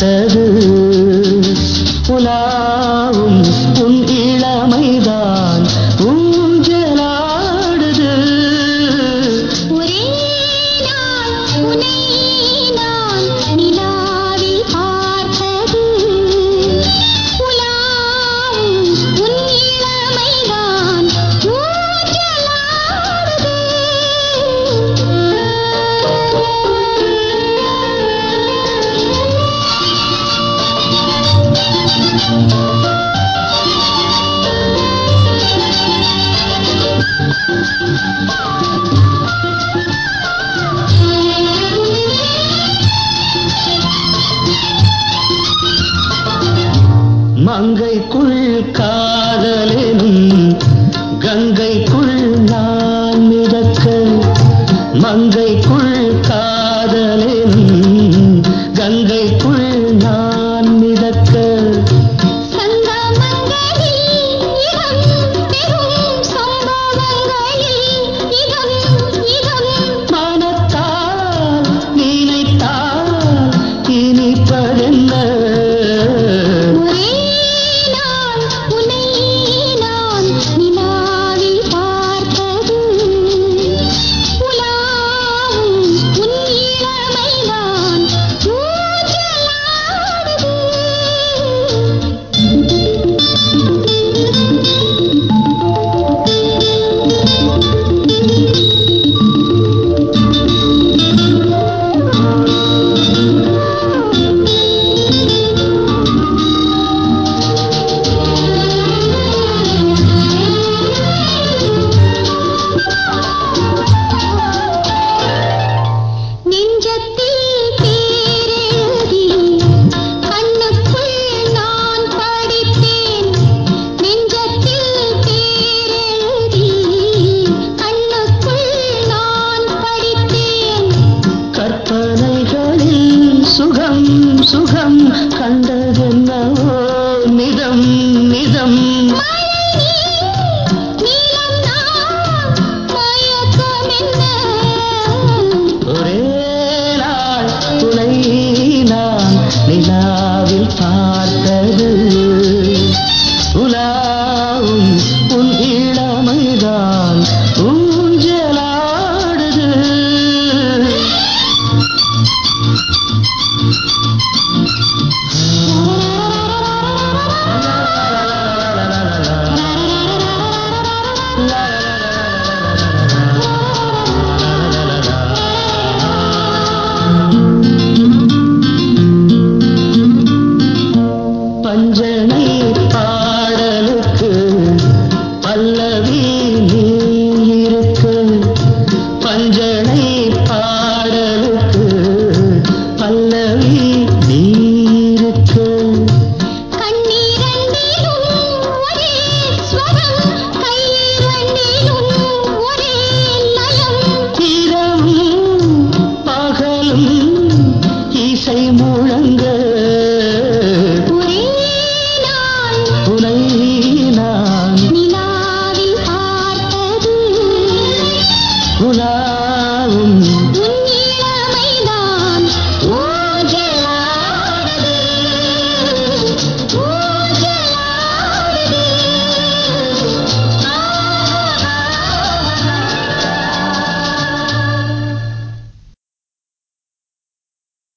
तरस बुला மங்கைக்குள் பஞ்சனை